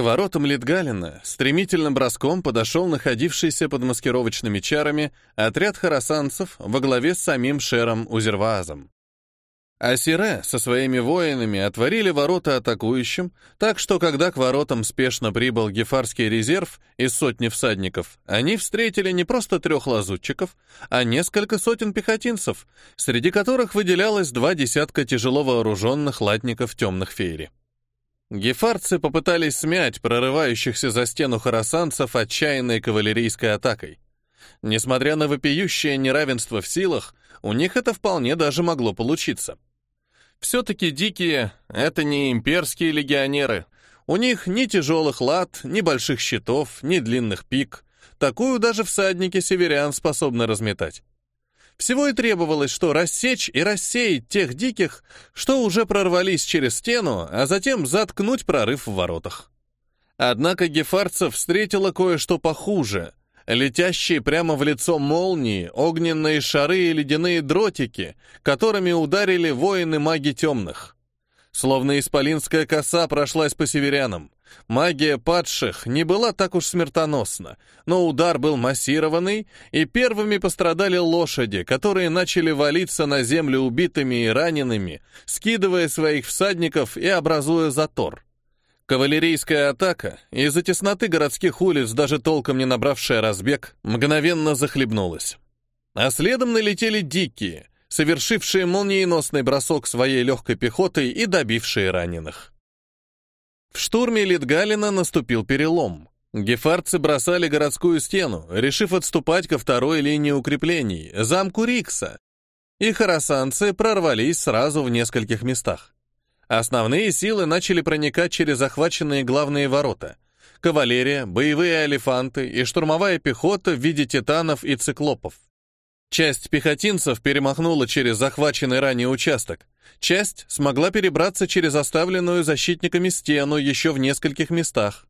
К воротам Литгалина стремительным броском подошел находившийся под маскировочными чарами отряд харасанцев во главе с самим Шером Узерваазом. Асире со своими воинами отворили ворота атакующим, так что когда к воротам спешно прибыл гефарский резерв из сотни всадников, они встретили не просто трех лазутчиков, а несколько сотен пехотинцев, среди которых выделялось два десятка тяжело вооруженных латников темных фейри. Гефарцы попытались смять прорывающихся за стену харасанцев отчаянной кавалерийской атакой. Несмотря на вопиющее неравенство в силах, у них это вполне даже могло получиться. Все-таки дикие — это не имперские легионеры. У них ни тяжелых лад, ни больших щитов, ни длинных пик. Такую даже всадники северян способны разметать. Всего и требовалось, что рассечь и рассеять тех диких, что уже прорвались через стену, а затем заткнуть прорыв в воротах. Однако гефарцев встретило кое-что похуже — летящие прямо в лицо молнии, огненные шары и ледяные дротики, которыми ударили воины-маги темных. Словно исполинская коса прошлась по северянам. Магия падших не была так уж смертоносна, но удар был массированный, и первыми пострадали лошади, которые начали валиться на землю убитыми и ранеными, скидывая своих всадников и образуя затор. Кавалерийская атака, из-за тесноты городских улиц, даже толком не набравшая разбег, мгновенно захлебнулась. А следом налетели дикие, совершившие молниеносный бросок своей легкой пехотой и добившие раненых. В штурме Литгалина наступил перелом. Гефарцы бросали городскую стену, решив отступать ко второй линии укреплений, замку Рикса, и харасанцы прорвались сразу в нескольких местах. Основные силы начали проникать через захваченные главные ворота. Кавалерия, боевые элефанты и штурмовая пехота в виде титанов и циклопов. Часть пехотинцев перемахнула через захваченный ранее участок. Часть смогла перебраться через оставленную защитниками стену еще в нескольких местах.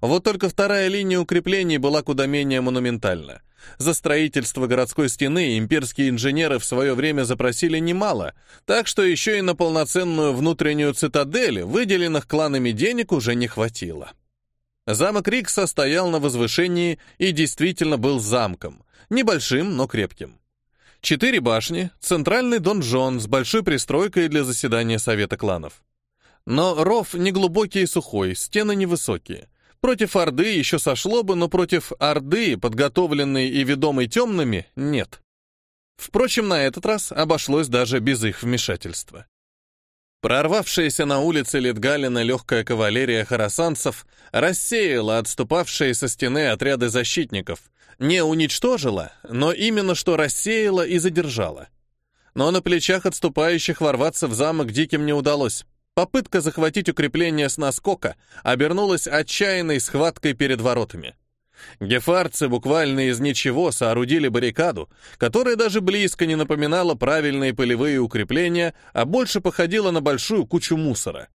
Вот только вторая линия укреплений была куда менее монументальна. За строительство городской стены имперские инженеры в свое время запросили немало, так что еще и на полноценную внутреннюю цитадель выделенных кланами денег уже не хватило. Замок Рикса стоял на возвышении и действительно был замком, небольшим, но крепким. Четыре башни, центральный донжон с большой пристройкой для заседания Совета кланов. Но ров неглубокий и сухой, стены невысокие — Против Орды еще сошло бы, но против Орды, подготовленной и ведомой темными, нет. Впрочем, на этот раз обошлось даже без их вмешательства. Прорвавшаяся на улице Литгалина легкая кавалерия харасанцев рассеяла отступавшие со стены отряды защитников, не уничтожила, но именно что рассеяла и задержала. Но на плечах отступающих ворваться в замок диким не удалось. Попытка захватить укрепление с наскока обернулась отчаянной схваткой перед воротами. Гефарцы буквально из ничего соорудили баррикаду, которая даже близко не напоминала правильные полевые укрепления, а больше походила на большую кучу мусора.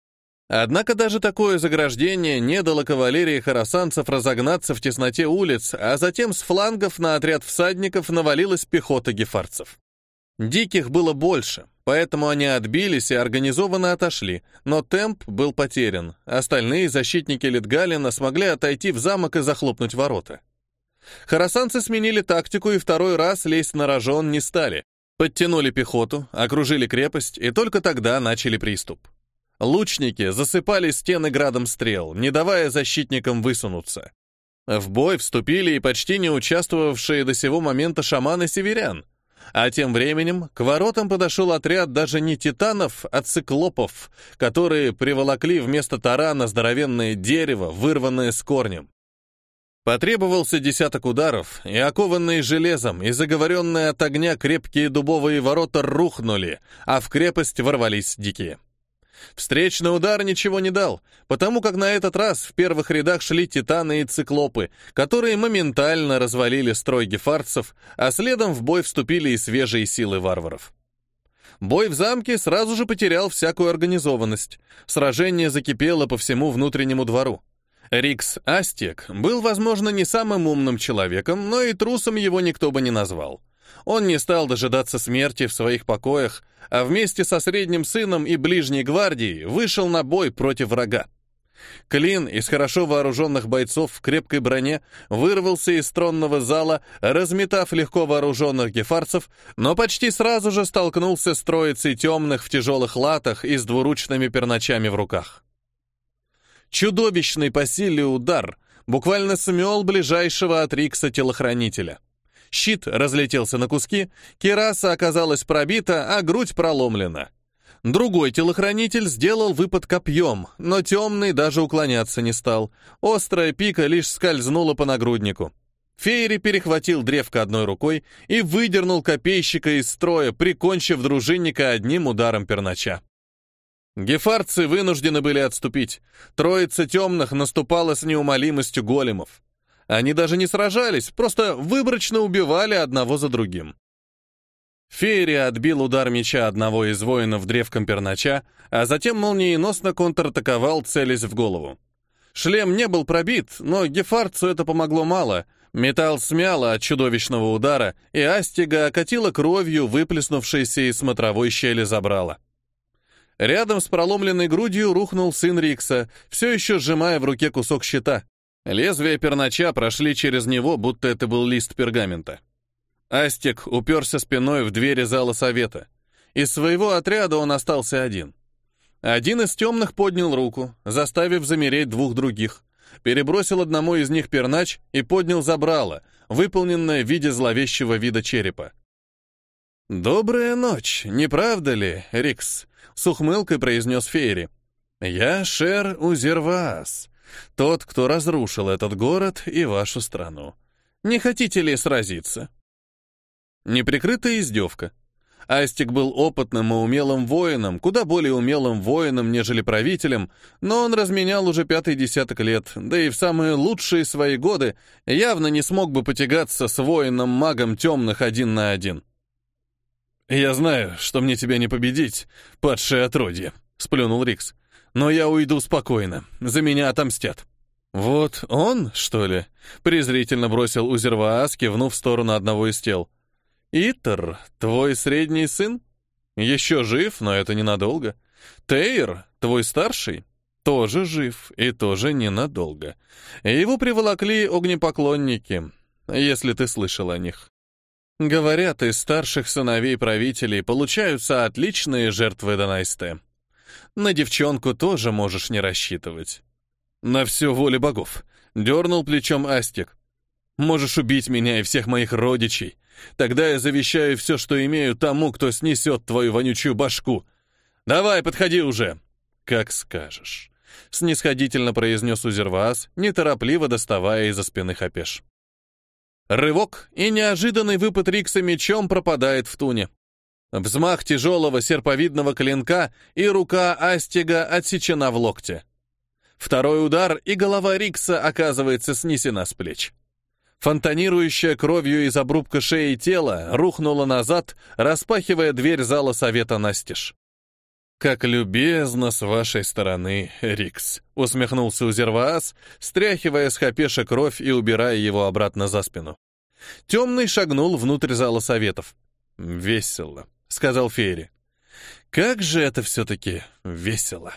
Однако даже такое заграждение не дало кавалерии харасанцев разогнаться в тесноте улиц, а затем с флангов на отряд всадников навалилась пехота гефарцев. Диких было больше, поэтому они отбились и организованно отошли, но темп был потерян. Остальные защитники Литгалина смогли отойти в замок и захлопнуть ворота. Харасанцы сменили тактику и второй раз лезть на рожон не стали. Подтянули пехоту, окружили крепость и только тогда начали приступ. Лучники засыпали стены градом стрел, не давая защитникам высунуться. В бой вступили и почти не участвовавшие до сего момента шаманы северян, а тем временем к воротам подошел отряд даже не титанов, а циклопов, которые приволокли вместо тарана здоровенное дерево, вырванное с корнем. Потребовался десяток ударов, и окованные железом и заговоренные от огня крепкие дубовые ворота рухнули, а в крепость ворвались дикие. Встречный удар ничего не дал, потому как на этот раз в первых рядах шли титаны и циклопы, которые моментально развалили строй гефарцев, а следом в бой вступили и свежие силы варваров. Бой в замке сразу же потерял всякую организованность. Сражение закипело по всему внутреннему двору. Рикс Астек был, возможно, не самым умным человеком, но и трусом его никто бы не назвал. Он не стал дожидаться смерти в своих покоях, а вместе со средним сыном и ближней гвардией вышел на бой против врага. Клин из хорошо вооруженных бойцов в крепкой броне вырвался из тронного зала, разметав легко вооруженных гефарцев, но почти сразу же столкнулся с троицей темных в тяжелых латах и с двуручными перначами в руках. Чудовищный по силе удар буквально смел ближайшего от Рикса телохранителя. Щит разлетелся на куски, кераса оказалась пробита, а грудь проломлена. Другой телохранитель сделал выпад копьем, но темный даже уклоняться не стал. Острая пика лишь скользнула по нагруднику. Фейри перехватил древко одной рукой и выдернул копейщика из строя, прикончив дружинника одним ударом пернача. Гефарцы вынуждены были отступить. Троица темных наступала с неумолимостью големов. Они даже не сражались, просто выборочно убивали одного за другим. Фейри отбил удар меча одного из воинов древком пернача, а затем молниеносно контратаковал, целясь в голову. Шлем не был пробит, но Гефарцу это помогло мало. Металл смяло от чудовищного удара, и Астига окатила кровью, выплеснувшейся из смотровой щели забрала. Рядом с проломленной грудью рухнул сын Рикса, все еще сжимая в руке кусок щита. Лезвия пернача прошли через него, будто это был лист пергамента. Астик уперся спиной в двери зала совета. Из своего отряда он остался один. Один из темных поднял руку, заставив замереть двух других. Перебросил одному из них пернач и поднял забрало, выполненное в виде зловещего вида черепа. «Добрая ночь, не правда ли, Рикс?» — с ухмылкой произнес Фейри. «Я Шер Узерваас, тот, кто разрушил этот город и вашу страну. Не хотите ли сразиться?» Неприкрытая издевка. Астик был опытным и умелым воином, куда более умелым воином, нежели правителем, но он разменял уже пятый десяток лет, да и в самые лучшие свои годы явно не смог бы потягаться с воином-магом темных один на один. «Я знаю, что мне тебя не победить, падшее отродье», — сплюнул Рикс. «Но я уйду спокойно, за меня отомстят». «Вот он, что ли?» — презрительно бросил Узерваас, кивнув в сторону одного из тел. Итер, твой средний сын? Еще жив, но это ненадолго. Тейр, твой старший? Тоже жив и тоже ненадолго. Его приволокли огнепоклонники, если ты слышал о них. Говорят, из старших сыновей правителей получаются отличные жертвы Донайсте. На девчонку тоже можешь не рассчитывать. На все воле богов. Дернул плечом Астик. Можешь убить меня и всех моих родичей. Тогда я завещаю все, что имею, тому, кто снесет твою вонючую башку. Давай, подходи уже!» «Как скажешь», — снисходительно произнес Узервас, неторопливо доставая из-за спины Хапеш. Рывок и неожиданный выпад Рикса мечом пропадает в туне. Взмах тяжелого серповидного клинка, и рука Астига отсечена в локте. Второй удар, и голова Рикса оказывается снесена с плеч. Фонтанирующая кровью из обрубка шеи тело рухнуло назад, распахивая дверь зала совета настежь. «Как любезно с вашей стороны, Рикс», — усмехнулся Узерваас, стряхивая с хапеша кровь и убирая его обратно за спину. Темный шагнул внутрь зала советов. «Весело», — сказал Фейри. «Как же это все-таки весело!»